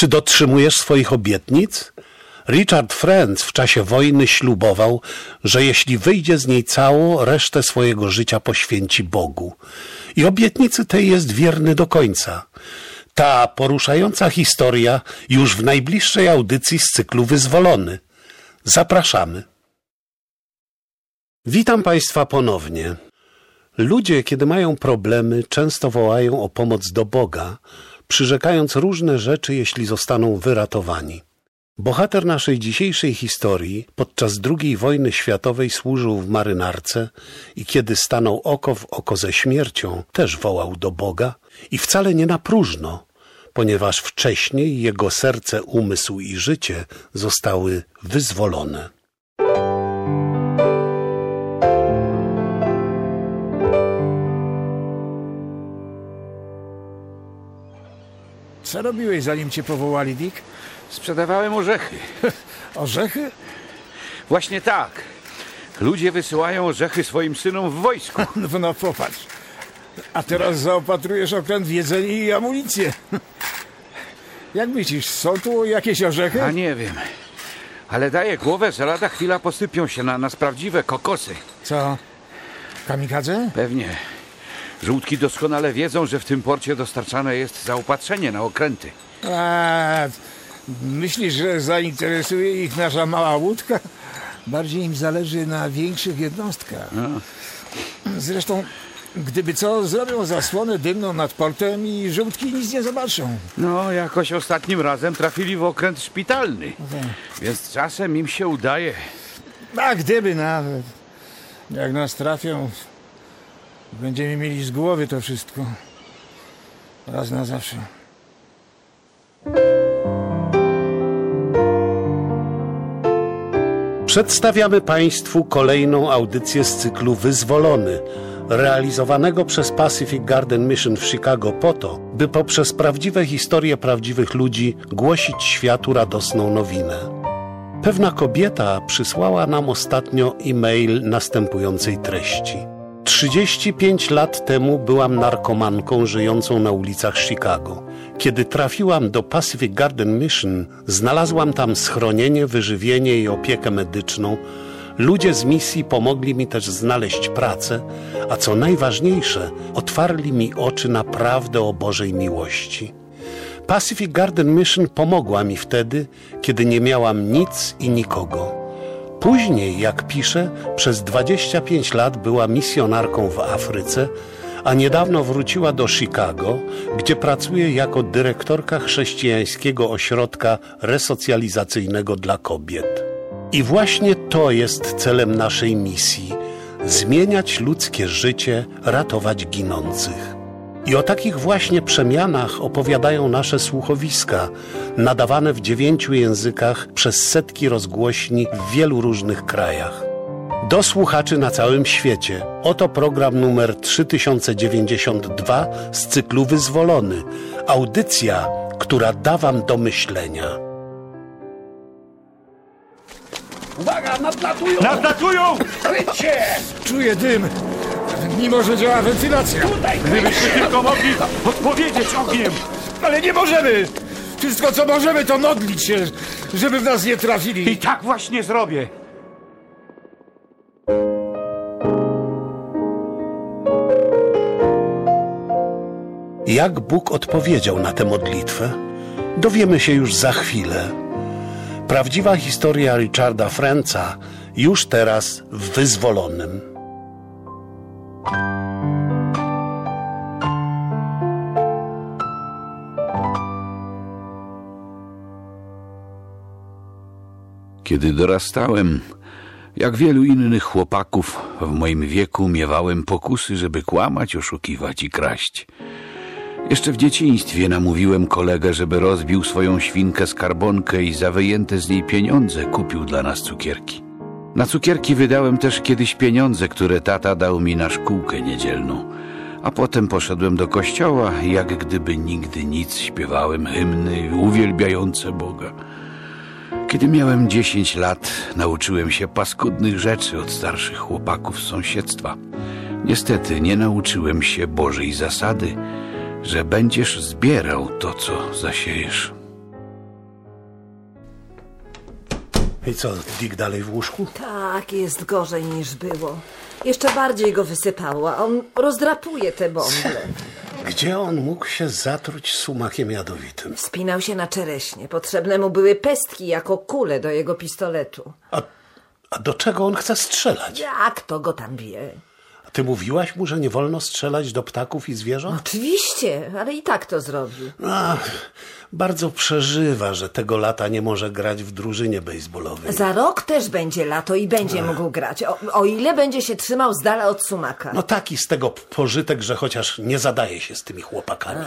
Czy dotrzymujesz swoich obietnic? Richard Friends w czasie wojny ślubował, że jeśli wyjdzie z niej cało, resztę swojego życia poświęci Bogu. I obietnicy tej jest wierny do końca. Ta poruszająca historia już w najbliższej audycji z cyklu Wyzwolony. Zapraszamy. Witam Państwa ponownie. Ludzie, kiedy mają problemy, często wołają o pomoc do Boga, przyrzekając różne rzeczy, jeśli zostaną wyratowani. Bohater naszej dzisiejszej historii podczas II wojny światowej służył w marynarce i kiedy stanął oko w oko ze śmiercią, też wołał do Boga i wcale nie na próżno, ponieważ wcześniej jego serce, umysł i życie zostały wyzwolone. Co robiłeś zanim cię powołali, Dick? Sprzedawałem orzechy. Orzechy? Właśnie tak. Ludzie wysyłają orzechy swoim synom w wojsku. No, no popatrz. A teraz zaopatrujesz okręt w jedzenie i amunicję. Jak myślisz, są tu jakieś orzechy? A nie wiem. Ale daję głowę, że lada chwila posypią się na nas prawdziwe kokosy. Co? Kamikadze? Pewnie. Żółtki doskonale wiedzą, że w tym porcie dostarczane jest zaopatrzenie na okręty. A, myślisz, że zainteresuje ich nasza mała łódka? Bardziej im zależy na większych jednostkach. Zresztą, gdyby co, zrobią zasłonę dymną nad portem i żółtki nic nie zobaczą. No, jakoś ostatnim razem trafili w okręt szpitalny. Więc czasem im się udaje. A gdyby nawet. Jak nas trafią, będziemy mieli z głowy to wszystko. Raz na zawsze. Przedstawiamy Państwu kolejną audycję z cyklu Wyzwolony, realizowanego przez Pacific Garden Mission w Chicago po to, by poprzez prawdziwe historie prawdziwych ludzi głosić światu radosną nowinę. Pewna kobieta przysłała nam ostatnio e-mail następującej treści. 35 lat temu byłam narkomanką żyjącą na ulicach Chicago. Kiedy trafiłam do Pacific Garden Mission, znalazłam tam schronienie, wyżywienie i opiekę medyczną. Ludzie z misji pomogli mi też znaleźć pracę, a co najważniejsze, otwarli mi oczy na prawdę o Bożej miłości. Pacific Garden Mission pomogła mi wtedy, kiedy nie miałam nic i nikogo. Później, jak pisze, przez 25 lat była misjonarką w Afryce, a niedawno wróciła do Chicago, gdzie pracuje jako dyrektorka chrześcijańskiego ośrodka resocjalizacyjnego dla kobiet. I właśnie to jest celem naszej misji zmieniać ludzkie życie, ratować ginących. I o takich właśnie przemianach opowiadają nasze słuchowiska, nadawane w dziewięciu językach przez setki rozgłośni w wielu różnych krajach. Do słuchaczy na całym świecie. Oto program numer 3092 z cyklu Wyzwolony. Audycja, która da Wam do myślenia. Uwaga, nadlatują! Nadlatują! Krycie! Czuję dym, mimo że działa wentylacja. Tutaj, Gdybyśmy tylko mogli odpowiedzieć ogniem! Ale nie możemy! Wszystko, co możemy, to modlić się, żeby w nas nie I trafili. tak właśnie zrobię. Jak Bóg odpowiedział na tę modlitwę, dowiemy się już za chwilę. Prawdziwa historia Richarda Franca już teraz w Wyzwolonym. Kiedy dorastałem, jak wielu innych chłopaków w moim wieku miewałem pokusy, żeby kłamać, oszukiwać i kraść. Jeszcze w dzieciństwie namówiłem kolegę, żeby rozbił swoją świnkę skarbonkę i za wyjęte z niej pieniądze kupił dla nas cukierki. Na cukierki wydałem też kiedyś pieniądze, które tata dał mi na szkółkę niedzielną. A potem poszedłem do kościoła jak gdyby nigdy nic śpiewałem hymny uwielbiające Boga. Kiedy miałem 10 lat, nauczyłem się paskudnych rzeczy od starszych chłopaków z sąsiedztwa. Niestety nie nauczyłem się Bożej zasady, że będziesz zbierał to, co zasiejesz. I co, Dick dalej w łóżku? Tak, jest gorzej niż było. Jeszcze bardziej go wysypało, a on rozdrapuje te bąble. Gdzie on mógł się zatruć sumakiem jadowitym? Wspinał się na czereśnie. Potrzebne mu były pestki jako kule do jego pistoletu. A, a do czego on chce strzelać? Jak to go tam wie? Ty mówiłaś mu, że nie wolno strzelać do ptaków i zwierząt? Oczywiście, ale i tak to zrobił. A, bardzo przeżywa, że tego lata nie może grać w drużynie bejsbolowej. Za rok też będzie lato i będzie mógł grać, o, o ile będzie się trzymał z dala od sumaka. No taki z tego pożytek, że chociaż nie zadaje się z tymi chłopakami.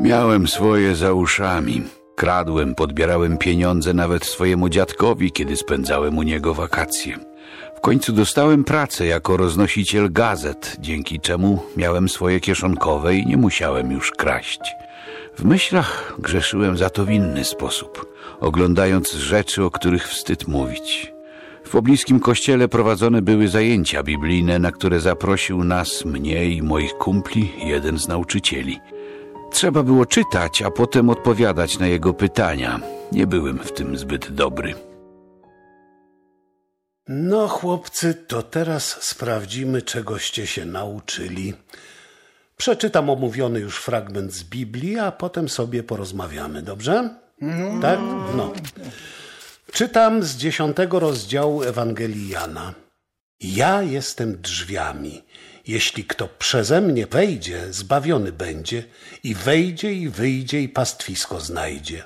Miałem swoje za uszami. Kradłem, podbierałem pieniądze nawet swojemu dziadkowi, kiedy spędzałem u niego wakacje. W końcu dostałem pracę jako roznosiciel gazet, dzięki czemu miałem swoje kieszonkowe i nie musiałem już kraść. W myślach grzeszyłem za to w inny sposób, oglądając rzeczy, o których wstyd mówić. W pobliskim kościele prowadzone były zajęcia biblijne, na które zaprosił nas, mnie i moich kumpli, jeden z nauczycieli. Trzeba było czytać, a potem odpowiadać na jego pytania. Nie byłem w tym zbyt dobry. No, chłopcy, to teraz sprawdzimy, czegoście się nauczyli. Przeczytam omówiony już fragment z Biblii, a potem sobie porozmawiamy, dobrze? Tak? No. Czytam z dziesiątego rozdziału Ewangelii Jana. Ja jestem drzwiami. Jeśli kto przeze mnie wejdzie, zbawiony będzie i wejdzie i wyjdzie i pastwisko znajdzie.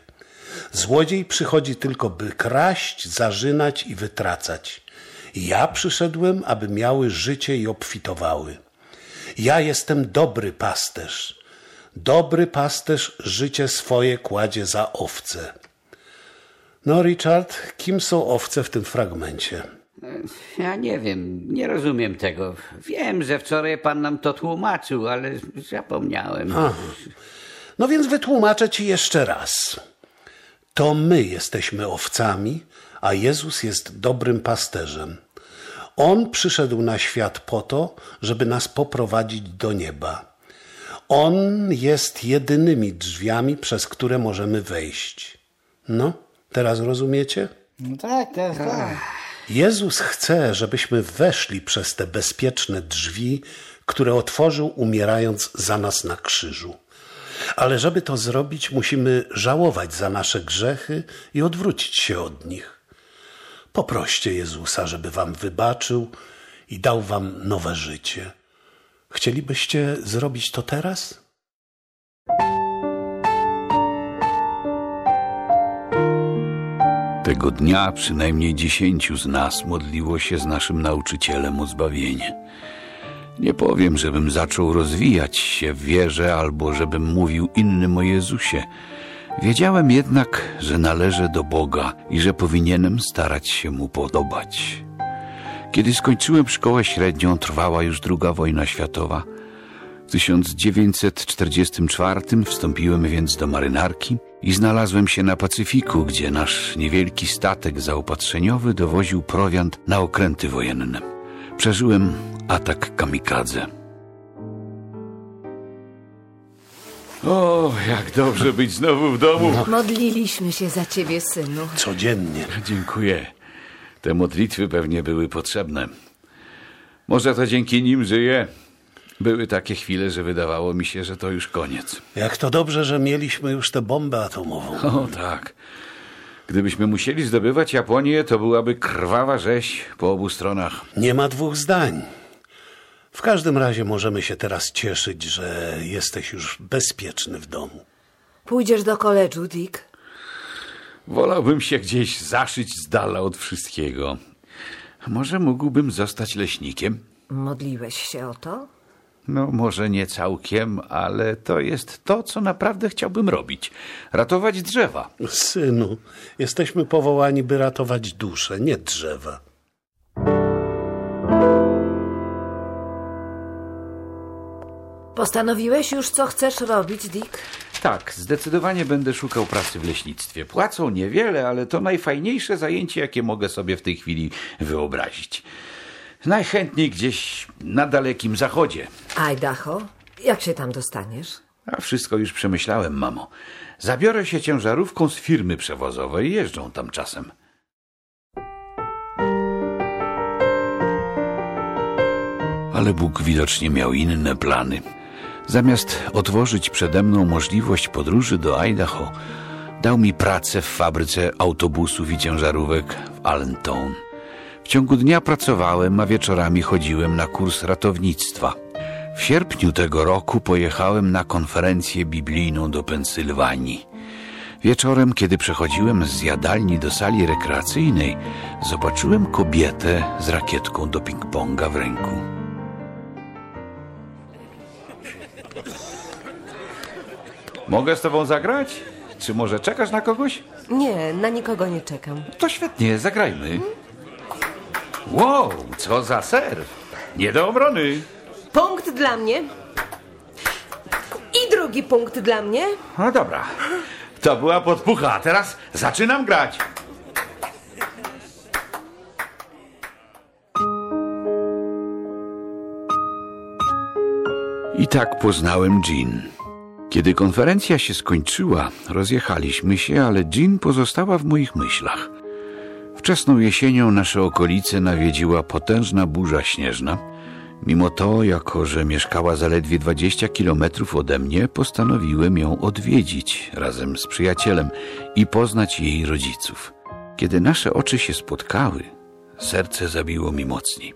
Złodziej przychodzi tylko, by kraść, zarzynać i wytracać. Ja przyszedłem, aby miały życie i obfitowały. Ja jestem dobry pasterz. Dobry pasterz życie swoje kładzie za owce. No, Richard, kim są owce w tym fragmencie? Ja nie wiem, nie rozumiem tego. Wiem, że wczoraj pan nam to tłumaczył, ale zapomniałem. No więc wytłumaczę ci jeszcze raz. To my jesteśmy owcami, a Jezus jest dobrym pasterzem. On przyszedł na świat po to, żeby nas poprowadzić do nieba. On jest jedynymi drzwiami, przez które możemy wejść. No, teraz rozumiecie? No tak, tak, tak. Jezus chce, żebyśmy weszli przez te bezpieczne drzwi, które otworzył umierając za nas na krzyżu. Ale żeby to zrobić, musimy żałować za nasze grzechy i odwrócić się od nich. Poproście Jezusa, żeby wam wybaczył i dał wam nowe życie. Chcielibyście zrobić to teraz? Tego dnia przynajmniej dziesięciu z nas modliło się z naszym nauczycielem o zbawienie. Nie powiem, żebym zaczął rozwijać się w wierze albo żebym mówił innym o Jezusie. Wiedziałem jednak, że należę do Boga i że powinienem starać się Mu podobać. Kiedy skończyłem szkołę średnią, trwała już druga wojna światowa. W 1944 wstąpiłem więc do marynarki i znalazłem się na Pacyfiku, gdzie nasz niewielki statek zaopatrzeniowy dowoził prowiant na okręty wojenne. Przeżyłem atak kamikadze. O, jak dobrze być znowu w domu. Modliliśmy się za ciebie, synu. Codziennie. Dziękuję. Te modlitwy pewnie były potrzebne. Może to dzięki nim żyję. Były takie chwile, że wydawało mi się, że to już koniec. Jak to dobrze, że mieliśmy już tę bombę atomową. O tak. Gdybyśmy musieli zdobywać Japonię, to byłaby krwawa rzeź po obu stronach. Nie ma dwóch zdań. W każdym razie możemy się teraz cieszyć, że jesteś już bezpieczny w domu. Pójdziesz do koledżu, Dick? Wolałbym się gdzieś zaszyć z dala od wszystkiego. Może mógłbym zostać leśnikiem? Modliłeś się o to? No, może nie całkiem, ale to jest to, co naprawdę chciałbym robić. Ratować drzewa. Synu, jesteśmy powołani, by ratować dusze, nie drzewa. Postanowiłeś już, co chcesz robić, Dick? Tak, zdecydowanie będę szukał pracy w leśnictwie. Płacą niewiele, ale to najfajniejsze zajęcie, jakie mogę sobie w tej chwili wyobrazić. Najchętniej gdzieś na dalekim zachodzie. Idaho? Jak się tam dostaniesz? A wszystko już przemyślałem, mamo. Zabiorę się ciężarówką z firmy przewozowej, jeżdżą tam czasem. Ale Bóg widocznie miał inne plany. Zamiast otworzyć przede mną możliwość podróży do Idaho, dał mi pracę w fabryce autobusów i ciężarówek w Allentown. W ciągu dnia pracowałem, a wieczorami chodziłem na kurs ratownictwa. W sierpniu tego roku pojechałem na konferencję biblijną do Pensylwanii. Wieczorem, kiedy przechodziłem z jadalni do sali rekreacyjnej, zobaczyłem kobietę z rakietką do ping-ponga w ręku. Mogę z tobą zagrać? Czy może czekasz na kogoś? Nie, na nikogo nie czekam. To świetnie, zagrajmy. Wow, co za serw. Nie do obrony. Punkt dla mnie. I drugi punkt dla mnie. No dobra. To była podpucha, a teraz zaczynam grać. I tak poznałem Jean. Kiedy konferencja się skończyła, rozjechaliśmy się, ale Jean pozostała w moich myślach. Wczesną jesienią nasze okolice nawiedziła potężna burza śnieżna. Mimo to, jako że mieszkała zaledwie 20 kilometrów ode mnie, postanowiłem ją odwiedzić razem z przyjacielem i poznać jej rodziców. Kiedy nasze oczy się spotkały, serce zabiło mi mocniej.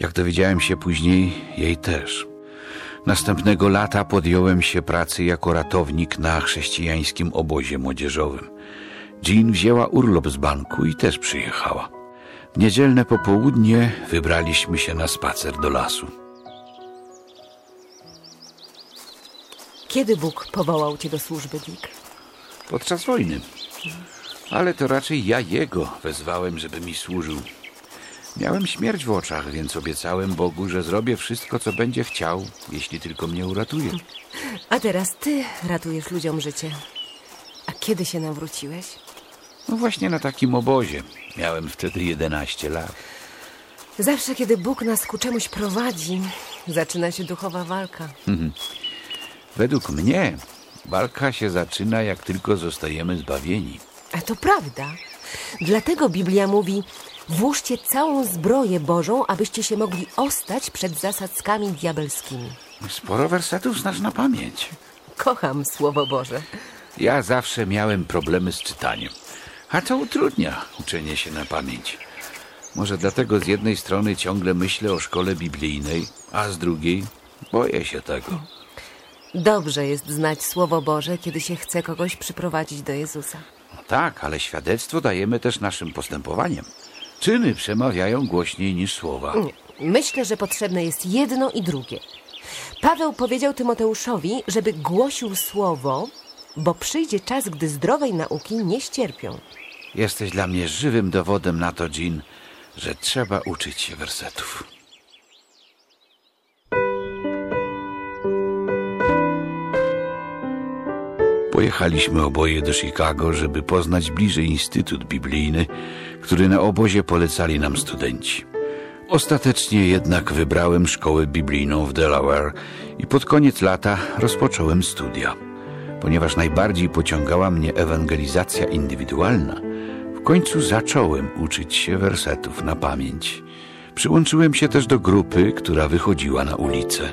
Jak dowiedziałem się później, jej też. Następnego lata podjąłem się pracy jako ratownik na chrześcijańskim obozie młodzieżowym. Jean wzięła urlop z banku i też przyjechała. W niedzielne popołudnie wybraliśmy się na spacer do lasu. Kiedy Bóg powołał cię do służby, Dick? Podczas wojny. Ale to raczej ja jego wezwałem, żeby mi służył. Miałem śmierć w oczach, więc obiecałem Bogu, że zrobię wszystko, co będzie chciał, jeśli tylko mnie uratuje. A teraz ty ratujesz ludziom życie. Kiedy się nawróciłeś? No właśnie na takim obozie. Miałem wtedy 11 lat. Zawsze, kiedy Bóg nas ku czemuś prowadzi, zaczyna się duchowa walka. Według mnie walka się zaczyna, jak tylko zostajemy zbawieni. A to prawda. Dlatego Biblia mówi: Włóżcie całą zbroję Bożą, abyście się mogli ostać przed zasadzkami diabelskimi. Sporo wersetów znasz na pamięć. Kocham Słowo Boże. Ja zawsze miałem problemy z czytaniem, a to utrudnia uczenie się na pamięć. Może dlatego z jednej strony ciągle myślę o szkole biblijnej, a z drugiej boję się tego. Dobrze jest znać Słowo Boże, kiedy się chce kogoś przyprowadzić do Jezusa. No tak, ale świadectwo dajemy też naszym postępowaniem. Czyny przemawiają głośniej niż słowa. Myślę, że potrzebne jest jedno i drugie. Paweł powiedział Tymoteuszowi, żeby głosił Słowo, bo przyjdzie czas, gdy zdrowej nauki nie ścierpią. Jesteś dla mnie żywym dowodem na to, Jean, że trzeba uczyć się wersetów. Pojechaliśmy oboje do Chicago, żeby poznać bliżej Instytut Biblijny, który na obozie polecali nam studenci. Ostatecznie jednak wybrałem szkołę biblijną w Delaware i pod koniec lata rozpocząłem studia. Ponieważ najbardziej pociągała mnie ewangelizacja indywidualna, w końcu zacząłem uczyć się wersetów na pamięć. Przyłączyłem się też do grupy, która wychodziła na ulicę.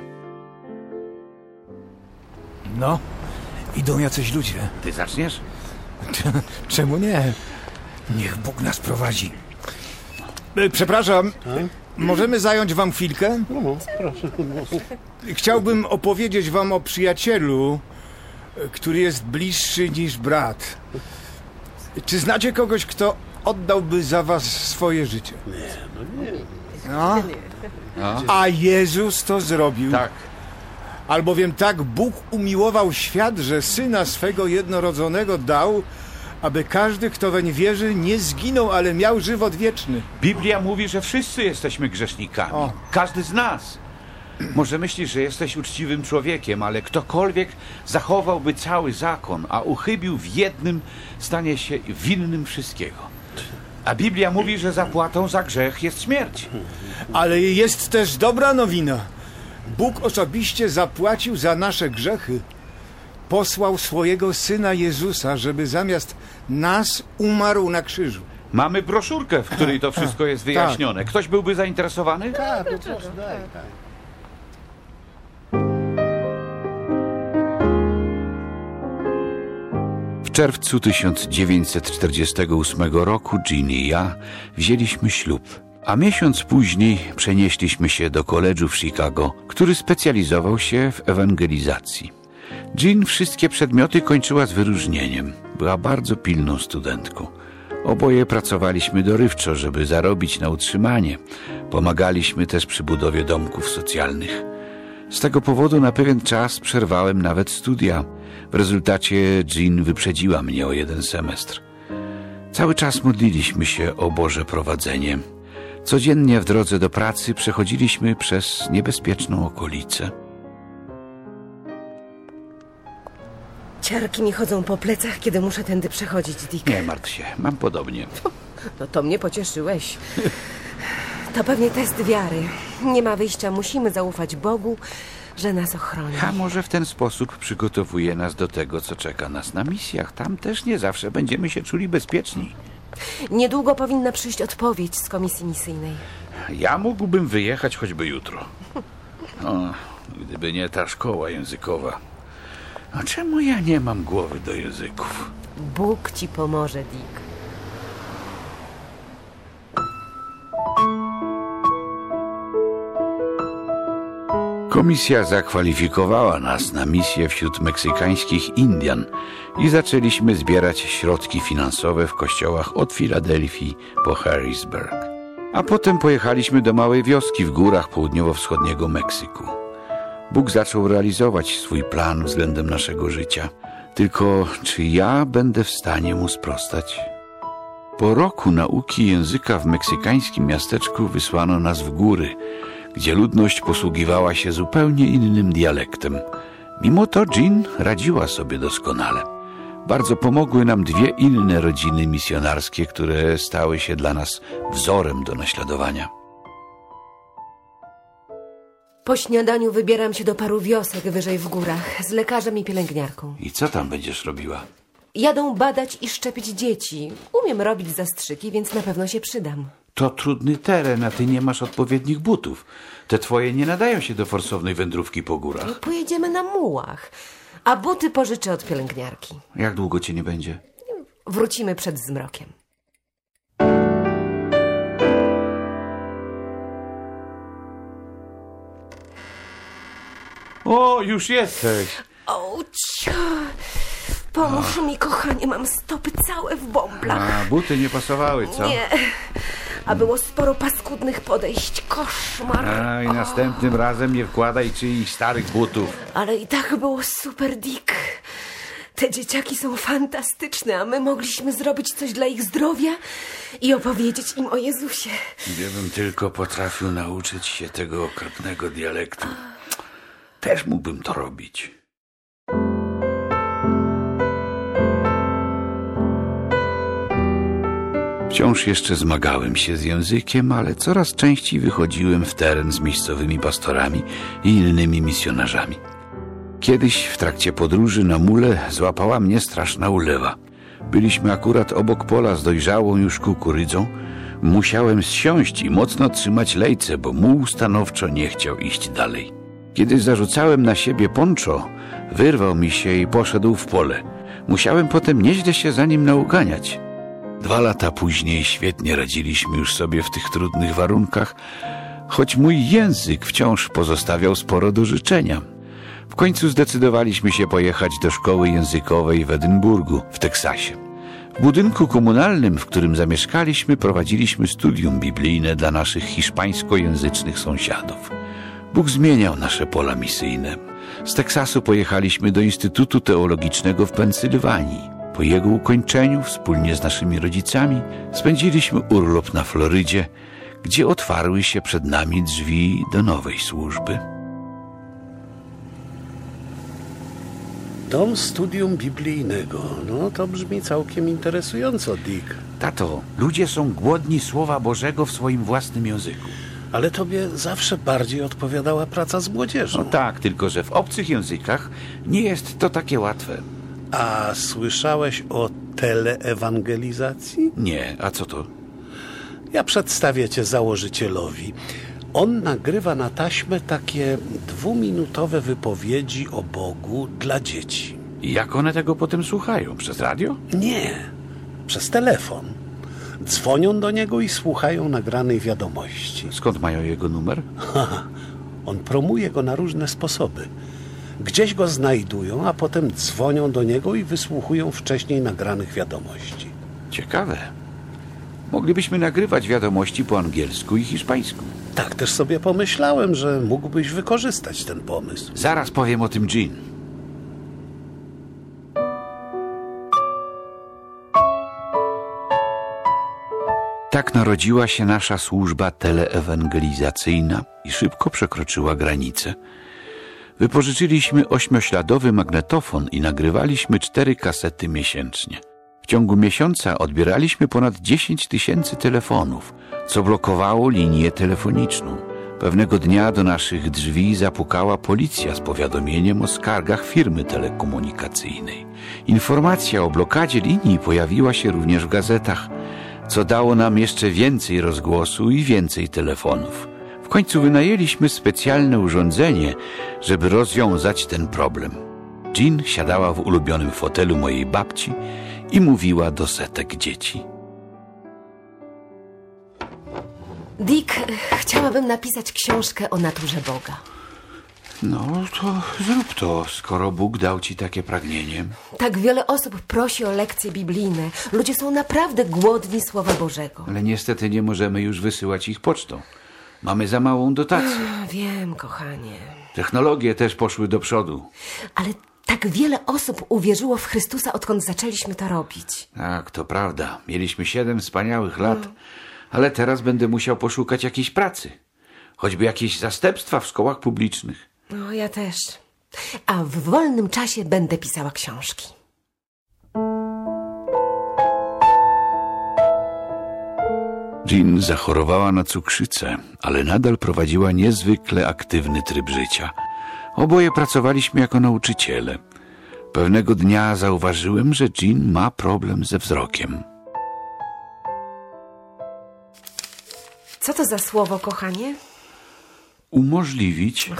No, idą jacyś ludzie. Ty zaczniesz? Czemu nie? Niech Bóg nas prowadzi. E, Przepraszam, możemy zająć wam chwilkę? No, proszę. Chciałbym opowiedzieć wam o przyjacielu, który jest bliższy niż brat. Czy znacie kogoś, kto oddałby za was swoje życie? Nie, no nie. No. A Jezus to zrobił. Tak. Albowiem tak Bóg umiłował świat, że Syna swego jednorodzonego dał, aby każdy, kto weń wierzy, nie zginął, ale miał żywot wieczny. Biblia mówi, że wszyscy jesteśmy grzesznikami. O. Każdy z nas. Może myślisz, że jesteś uczciwym człowiekiem, ale ktokolwiek zachowałby cały zakon, a uchybił w jednym, stanie się winnym wszystkiego. A Biblia mówi, że zapłatą za grzech jest śmierć. Ale jest też dobra nowina. Bóg osobiście zapłacił za nasze grzechy. posłał swojego syna Jezusa, żeby zamiast nas umarł na krzyżu. Mamy broszurkę, w której to wszystko jest wyjaśnione. Ktoś byłby zainteresowany? Tak, po prostu daj, czerwcu 1948 roku Jean i ja wzięliśmy ślub, a miesiąc później przenieśliśmy się do koledżu w Chicago, który specjalizował się w ewangelizacji. Jean wszystkie przedmioty kończyła z wyróżnieniem. Była bardzo pilną studentką. Oboje pracowaliśmy dorywczo, żeby zarobić na utrzymanie. Pomagaliśmy też przy budowie domków socjalnych. Z tego powodu na pewien czas przerwałem nawet studia. W rezultacie Jean wyprzedziła mnie o jeden semestr. Cały czas modliliśmy się o Boże prowadzenie. Codziennie w drodze do pracy przechodziliśmy przez niebezpieczną okolicę. Ciarki mi chodzą po plecach, kiedy muszę tędy przechodzić, Dick. Nie martw się, mam podobnie. No to mnie pocieszyłeś. To pewnie test wiary. Nie ma wyjścia, musimy zaufać Bogu, że nas ochroni. A może w ten sposób przygotowuje nas do tego, co czeka nas na misjach. Tam też nie zawsze będziemy się czuli bezpieczni. Niedługo powinna przyjść odpowiedź z komisji misyjnej. Ja mógłbym wyjechać choćby jutro. O, gdyby nie ta szkoła językowa. A czemu ja nie mam głowy do języków? Bóg ci pomoże, Dick. Komisja zakwalifikowała nas na misję wśród meksykańskich Indian i zaczęliśmy zbierać środki finansowe w kościołach od Filadelfii po Harrisburg. A potem pojechaliśmy do małej wioski w górach południowo-wschodniego Meksyku. Bóg zaczął realizować swój plan względem naszego życia. Tylko czy ja będę w stanie mu sprostać? Po roku nauki języka w meksykańskim miasteczku wysłano nas w góry, gdzie ludność posługiwała się zupełnie innym dialektem. Mimo to Jean radziła sobie doskonale. Bardzo pomogły nam dwie inne rodziny misjonarskie, które stały się dla nas wzorem do naśladowania. Po śniadaniu wybieram się do paru wiosek wyżej w górach z lekarzem i pielęgniarką. I co tam będziesz robiła? Jadą badać i szczepić dzieci. Umiem robić zastrzyki, więc na pewno się przydam. To trudny teren, a ty nie masz odpowiednich butów. Te twoje nie nadają się do forsownej wędrówki po górach. Pojedziemy na mułach, a buty pożyczę od pielęgniarki. Jak długo cię nie będzie? Wrócimy przed zmrokiem. O, już jesteś. O, cia. Pomóż mi, kochanie, mam stopy całe w bąblach. A, buty nie pasowały, co? Nie, a było sporo paskudnych podejść. Koszmar. A, i następnym razem nie wkładaj czyichś starych butów. Ale i tak było super, Dick. Te dzieciaki są fantastyczne, a my mogliśmy zrobić coś dla ich zdrowia i opowiedzieć im o Jezusie. Gdybym tylko potrafił nauczyć się tego okropnego dialektu, też mógłbym to robić. Wciąż jeszcze zmagałem się z językiem, ale coraz częściej wychodziłem w teren z miejscowymi pastorami i innymi misjonarzami. Kiedyś w trakcie podróży na mule złapała mnie straszna ulewa. Byliśmy akurat obok pola z dojrzałą już kukurydzą. Musiałem zsiąść i mocno trzymać lejce, bo muł stanowczo nie chciał iść dalej. Kiedy zarzucałem na siebie ponczo, wyrwał mi się i poszedł w pole. Musiałem potem nieźle się za nim nauganiać. Dwa lata później świetnie radziliśmy już sobie w tych trudnych warunkach, choć mój język wciąż pozostawiał sporo do życzenia. W końcu zdecydowaliśmy się pojechać do szkoły językowej w Edynburgu, w Teksasie. W budynku komunalnym, w którym zamieszkaliśmy, prowadziliśmy studium biblijne dla naszych hiszpańskojęzycznych sąsiadów. Bóg zmieniał nasze pola misyjne. Z Teksasu pojechaliśmy do Instytutu Teologicznego w Pensylwanii. Po jego ukończeniu, wspólnie z naszymi rodzicami, spędziliśmy urlop na Florydzie, gdzie otwarły się przed nami drzwi do nowej służby. Dom studium biblijnego. No to brzmi całkiem interesująco, Dick. Tato, ludzie są głodni Słowa Bożego w swoim własnym języku. Ale tobie zawsze bardziej odpowiadała praca z młodzieżą. No tak, tylko że w obcych językach nie jest to takie łatwe. A słyszałeś o teleewangelizacji? Nie, a co to? Ja przedstawię cię założycielowi. On nagrywa na taśmę takie dwuminutowe wypowiedzi o Bogu dla dzieci. Jak one tego potem słuchają? Przez radio? Nie, przez telefon. Dzwonią do niego i słuchają nagranej wiadomości. Skąd mają jego numer? On promuje go na różne sposoby. Gdzieś go znajdują, a potem dzwonią do niego i wysłuchują wcześniej nagranych wiadomości. Ciekawe. Moglibyśmy nagrywać wiadomości po angielsku i hiszpańsku. Tak też sobie pomyślałem, że mógłbyś wykorzystać ten pomysł. Zaraz powiem o tym Jean. Tak narodziła się nasza służba teleewangelizacyjna i szybko przekroczyła granicę. Wypożyczyliśmy ośmiośladowy magnetofon i nagrywaliśmy cztery kasety miesięcznie. W ciągu miesiąca odbieraliśmy ponad 10 tysięcy telefonów, co blokowało linię telefoniczną. Pewnego dnia do naszych drzwi zapukała policja z powiadomieniem o skargach firmy telekomunikacyjnej. Informacja o blokadzie linii pojawiła się również w gazetach, co dało nam jeszcze więcej rozgłosu i więcej telefonów. W końcu wynajęliśmy specjalne urządzenie, żeby rozwiązać ten problem. Jean siadała w ulubionym fotelu mojej babci i mówiła do setek dzieci. Dick, chciałabym napisać książkę o naturze Boga. No to zrób to, skoro Bóg dał ci takie pragnienie. Tak wiele osób prosi o lekcje biblijne. Ludzie są naprawdę głodni Słowa Bożego. Ale niestety nie możemy już wysyłać ich pocztą. Mamy za małą dotację. Wiem, kochanie. Technologie też poszły do przodu. Ale tak wiele osób uwierzyło w Chrystusa, odkąd zaczęliśmy to robić. Tak, to prawda. Mieliśmy siedem wspaniałych lat, ale teraz będę musiał poszukać jakiejś pracy. Choćby jakieś zastępstwa w szkołach publicznych. No, ja też. A w wolnym czasie będę pisała książki. Jean zachorowała na cukrzycę, ale nadal prowadziła niezwykle aktywny tryb życia. Oboje pracowaliśmy jako nauczyciele. Pewnego dnia zauważyłem, że Jean ma problem ze wzrokiem. Co to za słowo, kochanie? Umożliwić?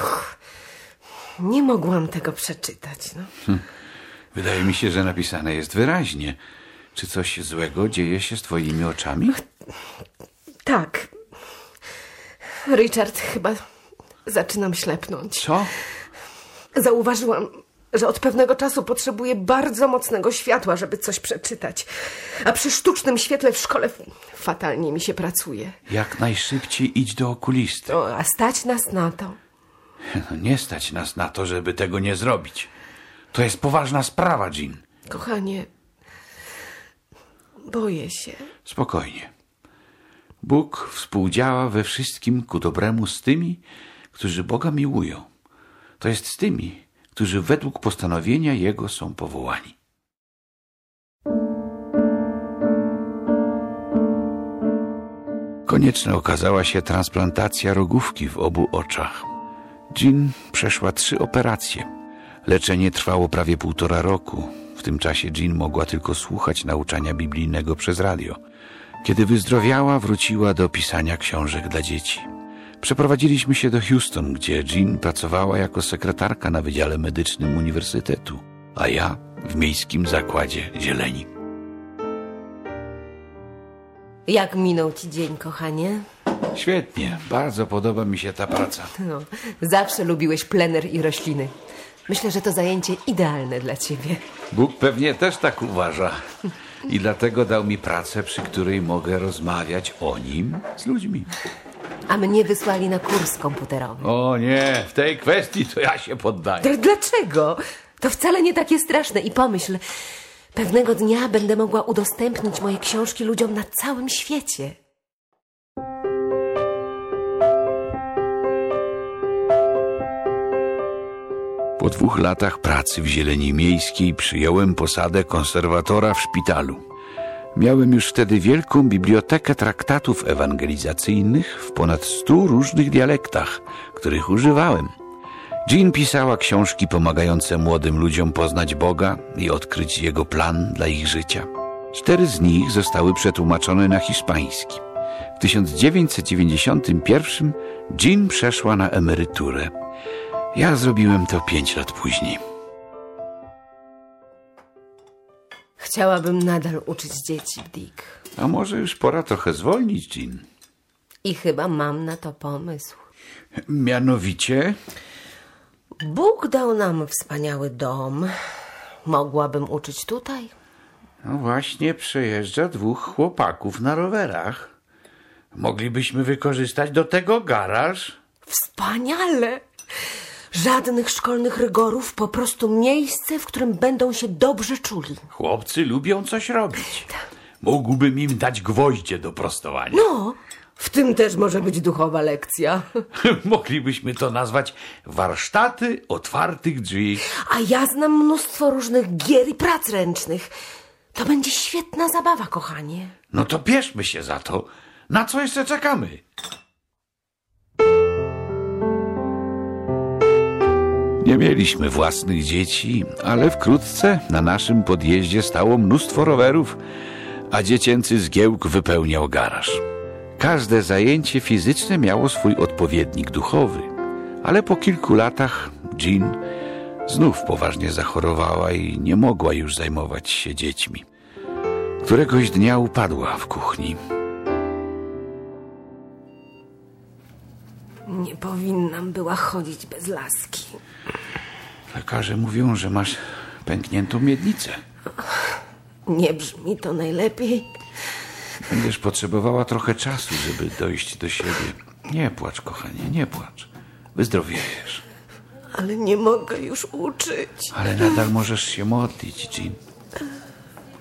Nie mogłam tego przeczytać. No. Wydaje mi się, że napisane jest wyraźnie. Czy coś złego dzieje się z twoimi oczami? Tak. Richard, chyba zaczynam ślepnąć. Co? Zauważyłam, że od pewnego czasu potrzebuję bardzo mocnego światła, żeby coś przeczytać. A przy sztucznym świetle w szkole fatalnie mi się pracuje. Jak najszybciej idź do okulisty. O, a stać nas na to. No, nie stać nas na to, żeby tego nie zrobić. To jest poważna sprawa, Jean. Kochanie, boję się. Spokojnie. Bóg współdziała we wszystkim ku dobremu z tymi, którzy Boga miłują. To jest z tymi, którzy według postanowienia Jego są powołani. Konieczna okazała się transplantacja rogówki w obu oczach. Jean przeszła trzy operacje. Leczenie trwało prawie półtora roku. W tym czasie Jean mogła tylko słuchać nauczania biblijnego przez radio. Kiedy wyzdrowiała, wróciła do pisania książek dla dzieci. Przeprowadziliśmy się do Houston, gdzie Jean pracowała jako sekretarka na Wydziale Medycznym Uniwersytetu, a ja w Miejskim Zakładzie Zieleni. Jak minął ci dzień, kochanie? Świetnie, bardzo podoba mi się ta praca. No, zawsze lubiłeś plener i rośliny. Myślę, że to zajęcie idealne dla ciebie. Bóg pewnie też tak uważa. I dlatego dał mi pracę, przy której mogę rozmawiać o nim z ludźmi. A mnie wysłali na kurs komputerowy. O nie, w tej kwestii to ja się poddaję. D- Dlaczego? To wcale nie takie straszne. I pomyśl, pewnego dnia będę mogła udostępnić moje książki ludziom na całym świecie. Po dwóch latach pracy w Zieleni Miejskiej przyjąłem posadę konserwatora w szpitalu. Miałem już wtedy wielką bibliotekę traktatów ewangelizacyjnych w ponad stu różnych dialektach, których używałem. Jean pisała książki pomagające młodym ludziom poznać Boga i odkryć Jego plan dla ich życia. Cztery z nich zostały przetłumaczone na hiszpański. W 1991 Jean przeszła na emeryturę. Ja zrobiłem to pięć lat później. Chciałabym nadal uczyć dzieci, Dick. A może już pora trochę zwolnić, Jean? I chyba mam na to pomysł. Mianowicie? Bóg dał nam wspaniały dom. Mogłabym uczyć tutaj. No właśnie przejeżdża dwóch chłopaków na rowerach. Moglibyśmy wykorzystać do tego garaż. Wspaniale! Żadnych szkolnych rygorów, po prostu miejsce, w którym będą się dobrze czuli. Chłopcy lubią coś robić. Mógłbym im dać gwoździe do prostowania. No, w tym też może być duchowa lekcja. Moglibyśmy to nazwać warsztaty otwartych drzwi. A ja znam mnóstwo różnych gier i prac ręcznych. To będzie świetna zabawa, kochanie. No to bierzmy się za to. Na co jeszcze czekamy? Nie mieliśmy własnych dzieci, ale wkrótce na naszym podjeździe stało mnóstwo rowerów, a dziecięcy zgiełk wypełniał garaż. Każde zajęcie fizyczne miało swój odpowiednik duchowy, ale po kilku latach Jean znów poważnie zachorowała i nie mogła już zajmować się dziećmi. Któregoś dnia upadła w kuchni. Nie powinnam była chodzić bez laski. Lekarze mówią, że masz pękniętą miednicę. Nie brzmi to najlepiej. Będziesz potrzebowała trochę czasu, żeby dojść do siebie. Nie płacz, kochanie, nie płacz. Wyzdrowiejesz. Ale nie mogę już uczyć. Ale nadal możesz się modlić, Jean.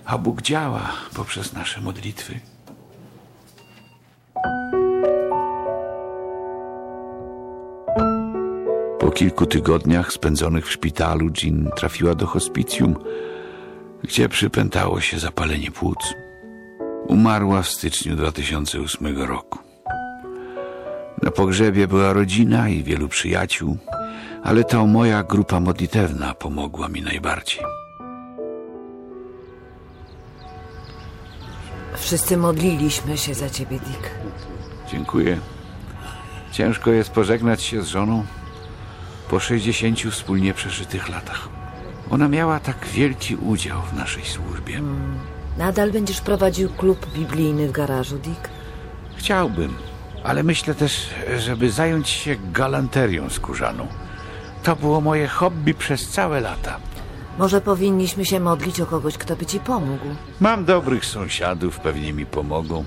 A Bóg działa poprzez nasze modlitwy. Kilku tygodniach spędzonych w szpitalu Jean trafiła do hospicjum, gdzie przypętało się zapalenie płuc. Umarła w styczniu 2008 roku. Na pogrzebie była rodzina i wielu przyjaciół, ale to moja grupa modlitewna pomogła mi najbardziej. Wszyscy modliliśmy się za ciebie, Dick. Dziękuję. Ciężko jest pożegnać się z żoną po 60 wspólnie przeżytych latach. Ona miała tak wielki udział w naszej służbie. Nadal będziesz prowadził klub biblijny w garażu, Dick? Chciałbym, ale myślę też, żeby zająć się galanterią skórzaną. To było moje hobby przez całe lata. Może powinniśmy się modlić o kogoś, kto by ci pomógł. Mam dobrych sąsiadów, pewnie mi pomogą,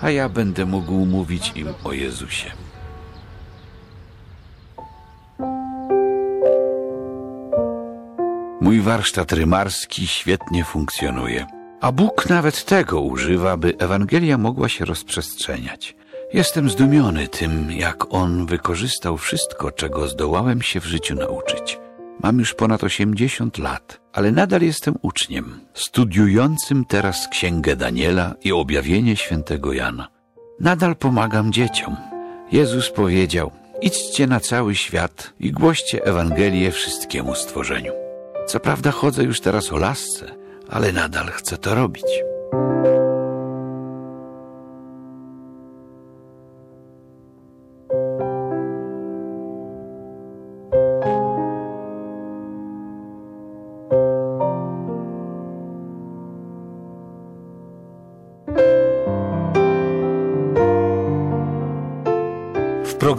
a ja będę mógł mówić im o Jezusie. Mój warsztat rymarski świetnie funkcjonuje, a Bóg nawet tego używa, by Ewangelia mogła się rozprzestrzeniać. Jestem zdumiony tym, jak On wykorzystał wszystko, czego zdołałem się w życiu nauczyć. Mam już ponad 80 lat, ale nadal jestem uczniem, studiującym teraz Księgę Daniela i objawienie świętego Jana. Nadal pomagam dzieciom. Jezus powiedział, idźcie na cały świat i głoście Ewangelię wszystkiemu stworzeniu. Co prawda chodzę już teraz o lasce, ale nadal chcę to robić.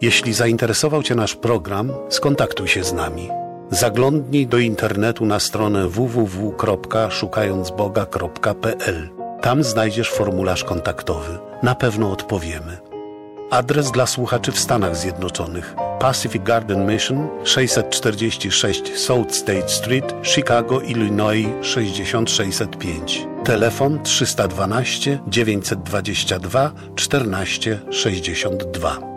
Jeśli zainteresował Cię nasz program, skontaktuj się z nami. Zaglądnij do internetu na stronę www.szukającboga.pl. Tam znajdziesz formularz kontaktowy. Na pewno odpowiemy. Adres dla słuchaczy w Stanach Zjednoczonych. Pacific Garden Mission 646 South State Street, Chicago, Illinois 6605. Telefon 312 922 1462.